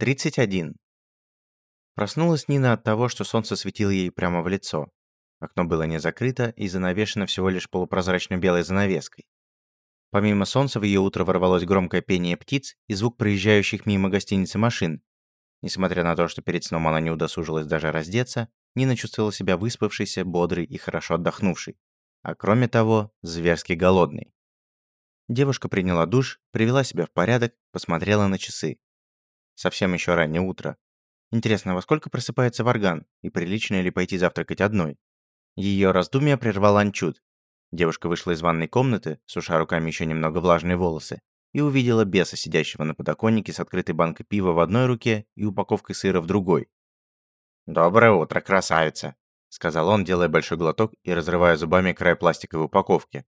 31. Проснулась Нина от того, что солнце светило ей прямо в лицо. Окно было не закрыто и занавешено всего лишь полупрозрачной белой занавеской. Помимо солнца в ее утро ворвалось громкое пение птиц и звук проезжающих мимо гостиницы машин. Несмотря на то, что перед сном она не удосужилась даже раздеться, Нина чувствовала себя выспавшейся, бодрой и хорошо отдохнувшей. А кроме того, зверски голодной. Девушка приняла душ, привела себя в порядок, посмотрела на часы. Совсем еще раннее утро. Интересно, во сколько просыпается Варган, и прилично ли пойти завтракать одной? Ее раздумья прервал Анчут. Девушка вышла из ванной комнаты, суша руками еще немного влажные волосы, и увидела беса, сидящего на подоконнике с открытой банкой пива в одной руке и упаковкой сыра в другой. «Доброе утро, красавица», — сказал он, делая большой глоток и разрывая зубами край пластиковой упаковки.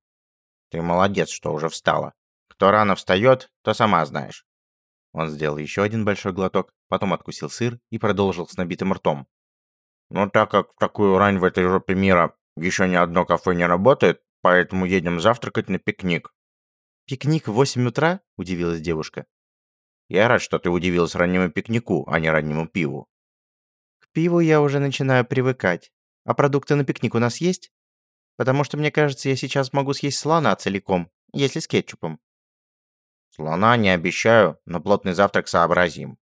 «Ты молодец, что уже встала. Кто рано встает, то сама знаешь. Он сделал еще один большой глоток, потом откусил сыр и продолжил с набитым ртом. «Ну, так как в такую рань в этой жопе мира еще ни одно кафе не работает, поэтому едем завтракать на пикник». «Пикник в восемь утра?» – удивилась девушка. «Я рад, что ты удивилась раннему пикнику, а не раннему пиву». «К пиву я уже начинаю привыкать. А продукты на пикник у нас есть? Потому что, мне кажется, я сейчас могу съесть слона целиком, если с кетчупом». Слона не обещаю, но плотный завтрак сообразим.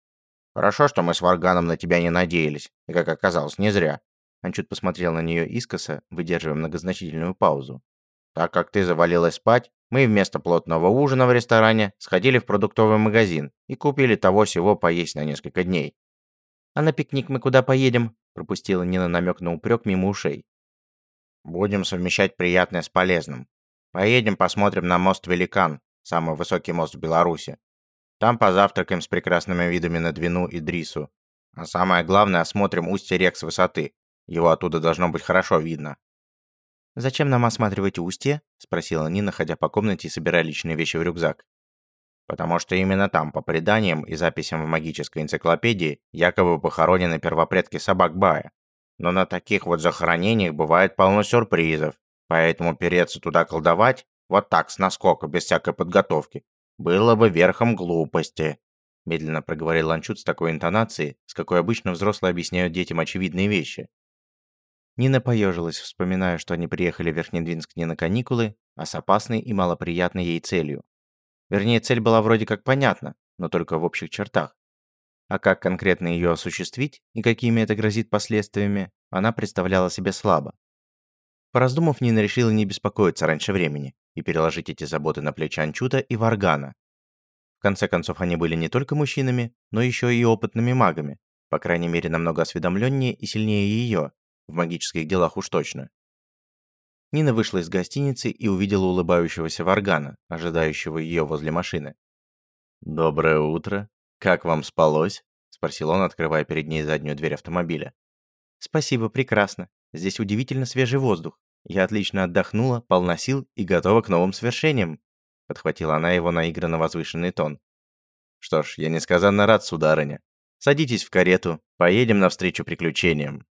Хорошо, что мы с Варганом на тебя не надеялись, и, как оказалось, не зря. чуть посмотрел на нее искоса, выдерживая многозначительную паузу. Так как ты завалилась спать, мы вместо плотного ужина в ресторане сходили в продуктовый магазин и купили того всего поесть на несколько дней. «А на пикник мы куда поедем?» – пропустила Нина намек на упрек мимо ушей. «Будем совмещать приятное с полезным. Поедем посмотрим на мост Великан, самый высокий мост в Беларуси. Там позавтракаем с прекрасными видами на Двину и Дрису. А самое главное, осмотрим устье рек с высоты. Его оттуда должно быть хорошо видно. «Зачем нам осматривать устье?» – спросила Нина, ходя по комнате и собирая личные вещи в рюкзак. «Потому что именно там, по преданиям и записям в магической энциклопедии, якобы похоронены первопредки собак Бая. Но на таких вот захоронениях бывает полно сюрпризов, поэтому переться туда колдовать вот так, с наскока, без всякой подготовки. Было бы верхом глупости. Медленно проговорил Ланчут с такой интонацией, с какой обычно взрослые объясняют детям очевидные вещи. Нина поежилась, вспоминая, что они приехали в Верхнедвинск не на каникулы, а с опасной и малоприятной ей целью. Вернее, цель была вроде как понятна, но только в общих чертах. А как конкретно ее осуществить и какими это грозит последствиями, она представляла себе слабо. Пораздумав, Нина решила не беспокоиться раньше времени и переложить эти заботы на плечи Анчута и Варгана. В конце концов, они были не только мужчинами, но еще и опытными магами, по крайней мере, намного осведомленнее и сильнее ее, в магических делах уж точно. Нина вышла из гостиницы и увидела улыбающегося Варгана, ожидающего ее возле машины. «Доброе утро. Как вам спалось?» – спросил он, открывая перед ней заднюю дверь автомобиля. «Спасибо, прекрасно. Здесь удивительно свежий воздух. Я отлично отдохнула, полна сил и готова к новым свершениям», — подхватила она его наигранно возвышенный тон. «Что ж, я несказанно рад, сударыня. Садитесь в карету, поедем навстречу приключениям».